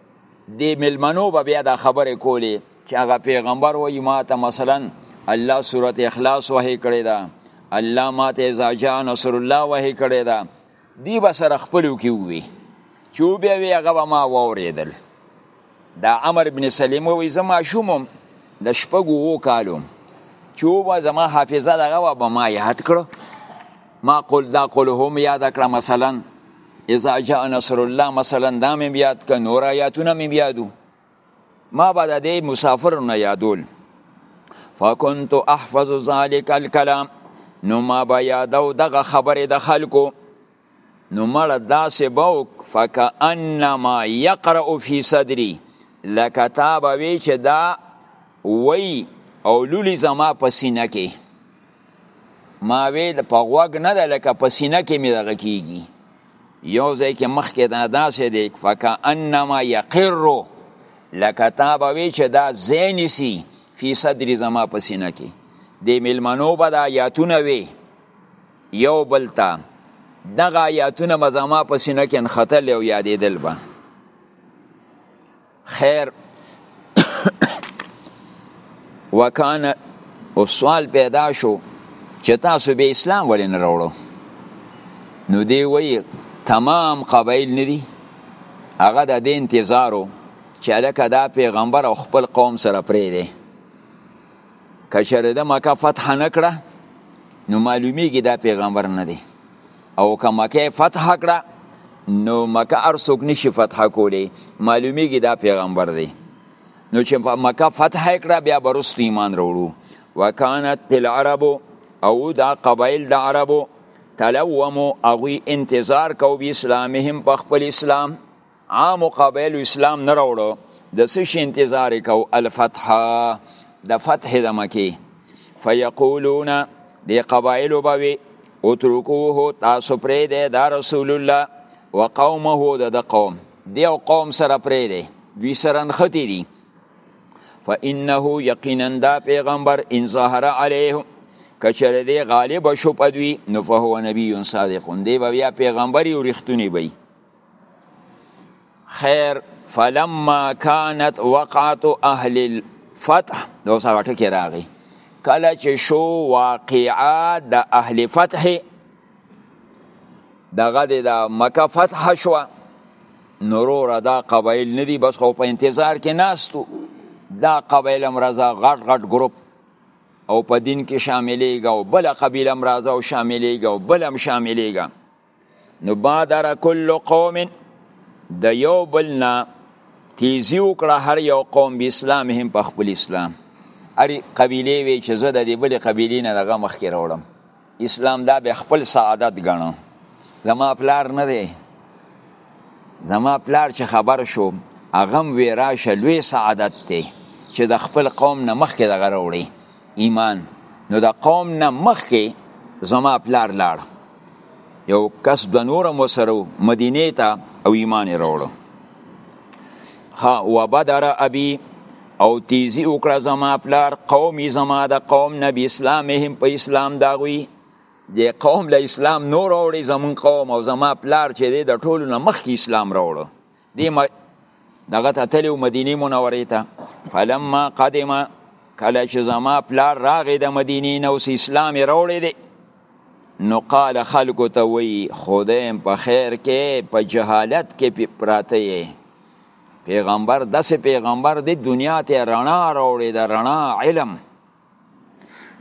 دی ملمنو به بیا دا خبره کولی چې هغه پیغمبر وایي ما ته مثلا الله سورت اخلاص وحی کړی ده الله ما ته اذا جاء نصر الله وحی کړی ده دی به سره خپلو کې ووي چې وبیا وی هغه به ما واورېدل دا عمر بن سلیم وایي زه ماشوم د شپږو اوو کالو چې وبه زما حافظه دغه وه به ما یاد کړو ما قول دا قول هم یاد کړه مثلا اذا جاء نصر الله مثلا دا مې یاد ک نور آیاتونه مې یادو ما بعد دې مسافر نه یادول فكنت احفظ ذلك الكلام نو ما به یادو دغه خبرې د خلکو نو مړه داسې بوک فکأنما یقرأ فی صدری لکه تا به وی چې دا وی او لولی زما په سینه کې ما وی د په غوږ نه ده لکه په سینه کې مې دغه کیږي یو ځای کې مخکې دا داسې دی فکانما یقر لکه تا به وی چې دا ځای نیسي فی صدري زما په سینه کې د میلمنو به د آیاتونه وی یو بل ته دغه آیاتونه به زما په سینه کې نښتل او یادېدل به خیر وکانه او سوال پیدا شو چې تاسو به اسلام ولې نه راوړو نو دی وی تمام قبایل ندي هغه د دې انتظارو چې الکه دا پیغمبر او خپل قوم سره پرې دی کچره د مکه فتح نکړه نو معلومیږي دا پیغمبر نه دی او که مکه فتح کړه نو مکه هر څوک نشي فتح کولی معلومیږي دا پیغمبر دی نو چې په مکه فتح کړه بیا برست ایمان وروړو وکانت العرب او دا قبایل د عربو تلومو هغوی انتظار کو به اسلامهم په خپل اسلام عامو قبایلو اسلام نه راوړو د څه شي انتظار کو الفتح د فتح د مکی فیقولون دی قبایلو بوي اترکوه تاسو پرې دی دا رسول الله وقومه د د قوم دی او قوم سره پرې دی دوی سره نختی دي فانه یقینا دا پیغمبر ان ظهر علیهم کچره دی غالب شو پدوی نو فهو نبی صادق دی بیا پیغمبري او رښتونی وي خیر فلما كانت وقعت اهل الفتح دوس هغه ټکی راغی کله چې شو واقعا د اهل فتح دغه د مکه فتح شو نورور دا قبایل ندی بس خو په انتظار کې ناستو دا قبایل امرزه غټ غټ ګروپ او په دین کې شاملېږي او بل قبیله امرزه او شاملېږي او بل هم شاملېږي نو بادر کل قوم د یو بل نه تیزی وکړه هر یو قوم به اسلام هم په خپل اسلام هر قبیله وی چې زه د دې بل قبیلې نه دغه مخ کې راوړم اسلام دا به خپل سعادت ګڼو زما پلار نه دی زما پلار چې خبر شو هغه ویرا شلوي سعادت دی چې د خپل قوم نه مخ کې دغه راوړي ایمان نو د قوم نه مخ کې زما پلار لاړ یو کس د نور مو سره مدینه ته او ایمان راوړو ها وبدر ابي او تیزی وکړه زما پلار قومي زما د قوم نبی اسلامهم په اسلام داغوي د قوم له اسلام نور اوړي زمون قوم او زما پلار چې د ټولو نه مخکې اسلام راوړو دی ما دغه ته تللی و مدینې منورې ته فلما قدم کله چې زما پلار راغی د مدینې نه اوس اسلام یې راوړی دی نو قال خلکو ته وی خدایم په خیر کې په جهالت کې پراته یې پیغمبر داسې پیغمبر دی دنیا ته رڼا راوړې ده رڼا علم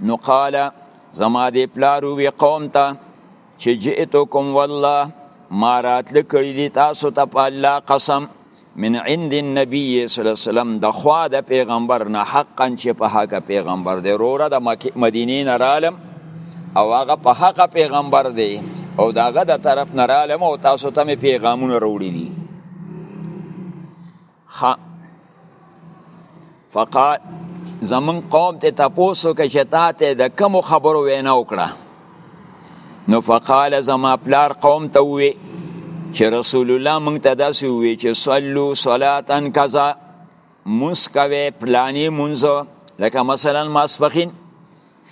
نو قال زما دی پلار وی قوم ته چې جئتکم والله ما راتل کړی دی تاسو ته په الله قسم من عند النبي صلی الله علیه وسلم د خوا د پیغمبر نه حقا چې په حق پیغمبر دی روره د مدینې نه رالم او هغه په حق پیغمبر دی او داغه د طرف نه رالم او تاسو ته پیغامونه وروړي دي خا فقال زمون قوم ته تاسو کې چې تا ته د کوم خبرو وینا وکړه نو فقال زما پلار قوم ته وی چې رسول الله مونږ ته داسې وی چې صلو صلاتن کذا مونږ کوي پلاني مونږ لکه مثلا ماسپخین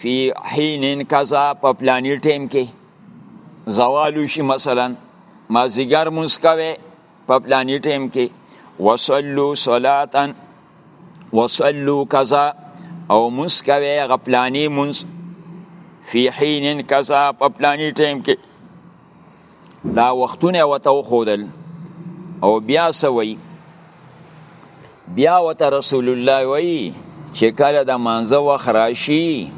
فی حین کذا په پلانی ټیم کې زوال شي مثلا ما زیګر مونږ کوي په پلانی ټیم کې وصلو صلاتا وصلو کذا او مونږ کوي غپلانی مونږ فی حین کذا په پلانی ټیم کې دا وختونه وته وخودل او بیا سوي بیا وته رسول الله وی چې کله د مانزه وخت راشي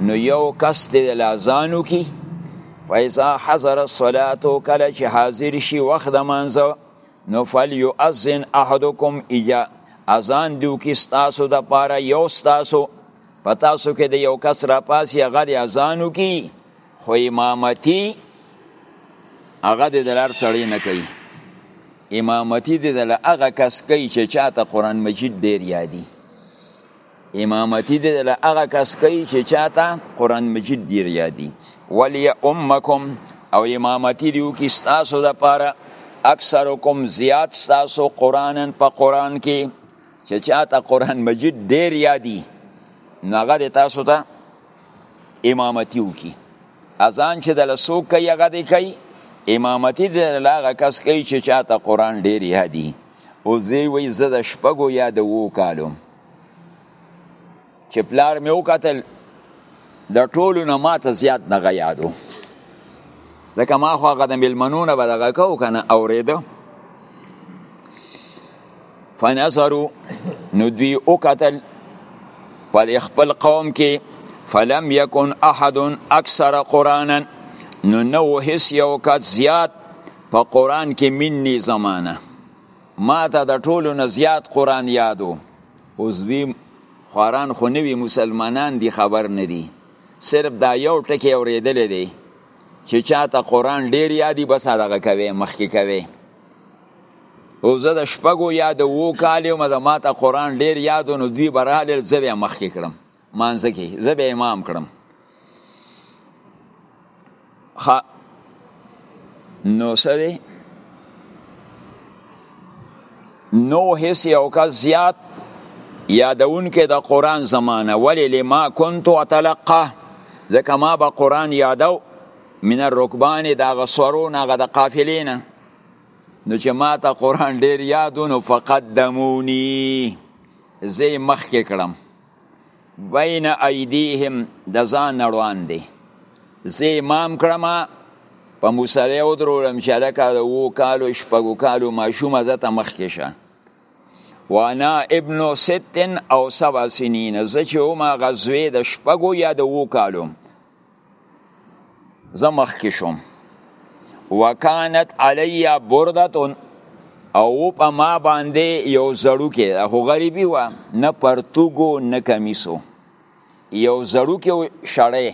نو یو کس دې د لازانو کې فیضا حضر الصلاة کله چې حاضر شي وخت د مانزه نو فل یؤذن احدکم اجا اذان دیو کې ستاسو د پاره یو ستاسو په تاسو کې د یو کس را پاسي هغه د اذانو کې خو امامتی هغه د دلار سړی نه کوي امامتی د دل هغه کس کوي چې چاته قران مجید ډیر یادي امامتی د دل هغه کس کوي چې چاته قران مجید ډیر یادي ولی امکم او امامتی دیو کی تاسو د پاره اکثرکم زیات تاسو قرانن په قران کې چې چاته قران مجید ډیر یادي نغه تاسو ته امامتی وکي اذان چې د لسوک کوي هغه دی کوي امامتی د لاغه کس کوي چې چاته قران ډیر یادي او زی وی زه د شپګو یا د وو کالو چې پلار مې وکتل د ټولو نه ماته زیات نه غیادو ځکه ما خو هغه د ملمنونه به دغه کو کنه اوریده فنظرو نو دوی او قتل په خپل قوم کې فلم یکن احد اکثر قرانا نو نو هیڅ یو کس زیات په قران کې منی زمانه ما ته د ټولو نه زیات قران یادو اوس دوی قران خو نوی مسلمانان دی خبر نه دی صرف دا یو ټکی اوریدل دی چې چاته قران ډیر یادی بس هغه کوي مخکې کوي او زه د شپږو یا د وو کال یم زه ما ته قرآن ډېر یاد نو دوی به رالل زه به یې مخکې کړم مانځه کې زه به امام کړم ښه نو څه دی نو هیڅ یو کس زیات یادونکې د قرآن زمانه ولی لما کنتو اتلقه ځکه ما به قرآن یادو من الرکبان دا غسورون هغه د قافلې نه نو چې ما ته قرآن ډیر یادو نو فقدمونی زی مخکې کړم بین ایدیهم د ځان روان دی زی امام کړم په مصلی ودرولم چې هلکه د اوو کالو شپږو کالو ماشومه زه ته مخکې شه وانا ابن ستن او سبع سنین زه چې وم هغه زوی د شپږو یا د اوو کالو زه مخکې شوم وکانت علی بردتون او په ما باندې یو زړو کې هو غریبی و نه پرتګو نه کمیسو یو زړو کې شړې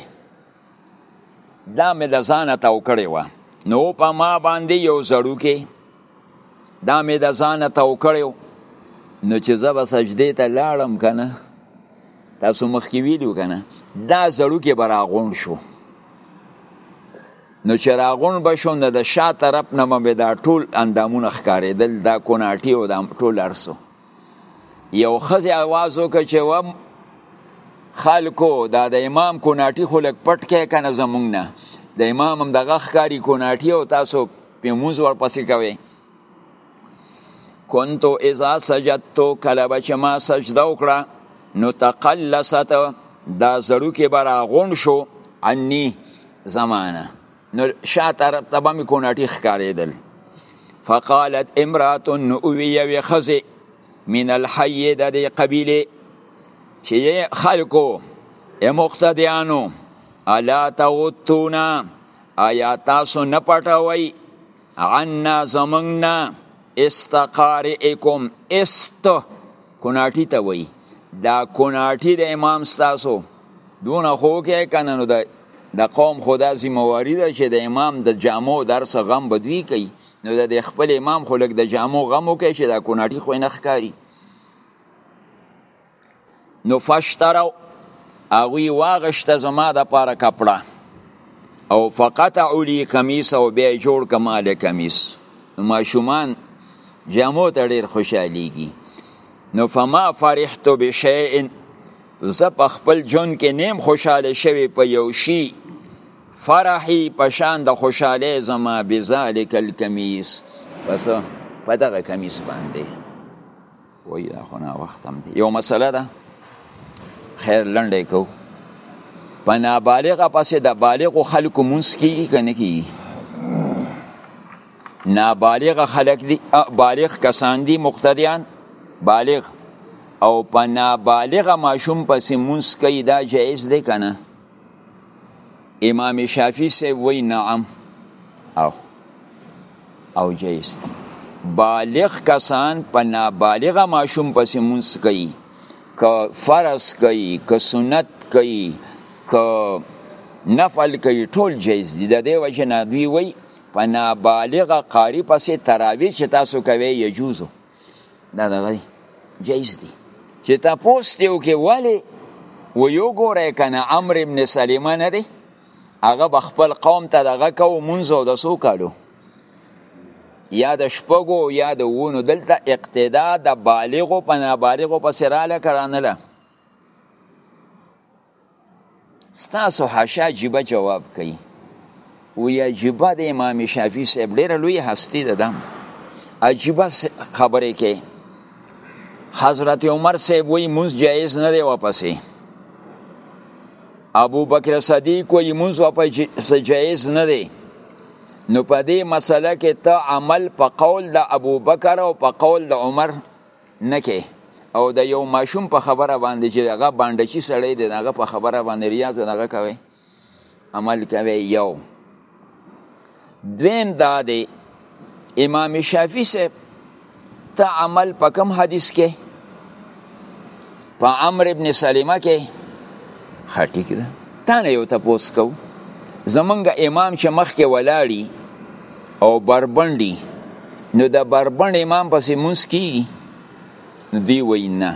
دا مې د ځانه تاو کړې و نو په ما باندې یو زړو کې دا مې د ځانه تاو کړی نو چې زه به سجدې ته لاړم که نه تاسو مخکې ویلو که نه دا زړوکی به راغونډ شو نو چې راغونډ به شو نو د شا طرف نه به دا ټول اندامونه ښکارېدل دا کوناټي او دا ټول ارسو یو ښځې اواز وکړ چې و خلکو دا د امام کوناټي خو لږ پټ کې که نه زمونږ نه د امام هم دغه ښکاري کوناټي او تاسو په موز ورپسې کوي كنت اذا سجدت کله به چې ما سجده وکړه نو تقلصت دا زړو کې به راغون شو عني زمانه نو شا طرف ته به مې کوناټي ښکارېدل فقالت امرات نو اوی یوې ښځې من الحي د دې قبیلې چې خلکو مقتدیانو الا تغتونا ایا تاسو نه پټوي عنا زمنګنا استقارئکم است کناټی ته وای دا کناټی د امام تاسو دون خو کې کنه نو د د قوم خدا ذمہواری ده چې د امام د جامو درس غم بدوي کوي نو د خپل امام خلک د جامو غم وکړي چې دا کناټی خو نه ښکاری نو فشترو هغوی واغشته زما د پاره کپړه او فقط علی کمیس او بیا جوړ کمال کمیس ماشومان جامو ته ډیر خوشحالیږي نو فما فرحت بشیء زه په خپل جون کې نیم خوشاله شوی په یو شی فرحي پشان د خوشاله زما بذالک الکمیس پس په دغه کمیس باندې وای دا خو نه وخت هم دی یو مسله ده خیر لنډه کو په نابالغه پسې د بالغو خلکو مونږ کیږي که نه کیږي نابالغه خلک دي بالغ کسان دي مقتدیان بالغ او په نابالغه ماشوم پسې مونږ کوي دا جایز دی که نه امام شافعی سے وی نعم او او جایز بالغ کسان په نابالغه ماشوم پسې مونږ کوي که فرض کوي که سنت کوي که نفل کوي ټول جایز دي د دې وجه نه دوی وی په نابالغه قاری پسې تراوی چې تاسو کوي یجوزو دا دغه دی جایز دی چې تاسو ته یو کې ولی و یو ګورای کنه امر ابن سلیمه نه دی هغه به خپل قوم ته دغه کو مونږ او د سو کالو یا د شپګو یا د وونو دلته اقتدا د بالغو په نابالغو په سراله کرانه له ستاسو حاشا جیبه جواب کوي وی عجیبه د امام شافعي صاحب ډیره لوی هستی ده دم عجیبه خبرې کې حضرت عمر صاحب وی مونږ جایز نه دی واپسې ابو بکر صدیق وی مونږ واپسې جایز نه دی نو په دې مسله کې ته عمل په قول د ابو بکر او په قول د عمر نه کې او د یو ماشوم په خبره باندې چې هغه باندچی سړی دی هغه په خبره باندې ریاض دغه کوي عمل کوي یو دویم دا دی امام شافعی صاحب ته عمل په کوم حدیث کې په عمر ابن سلمه کې خټی کې ده تا نه یو تپوس کو زمونږ امام چې مخکې ولاړی او بربندی نو د بربند امام پسې مونږ کیږي نو دی وای نه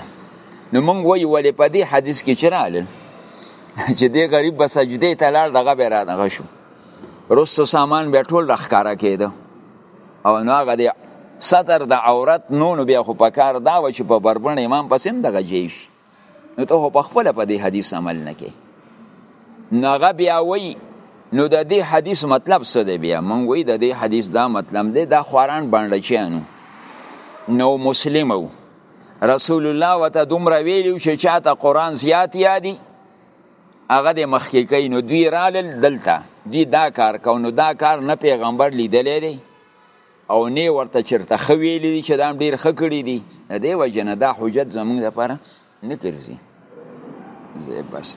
نو مونږ وای ولې په دې حدیث کې چراله چې دې غریب به سجدې ته لاړ دغه به را دغه شو رستو سامان به ټول راخکاره کېده او نو هغه دی ستر د عورت نو نو بیا خو په کار دا و چې په بربنډ امام پسې هم دغه جیش نو ته خو په خپله په دې حدیث عمل نه کې نو هغه بیا وایي نو د دې حدیث مطلب څه دی بیا مونږ وایي د دې حدیث دا مطلب دی دا خواران بنډچیانو نو مسلم وو رسول الله وته دومره ویلو چې چاته قرآن زیات یادي هغه د مخکې کوي نو دوی رالل دلته دوی دا کار کوي نو دا کار نه پیغمبر لیدلی دی او نه ورته چېرته ښه ویلي دي چې دا هم ډېر ښه کړي دي د دې وجې نه دا حجت زمونږ لپاره نه ګرځي زه بس دی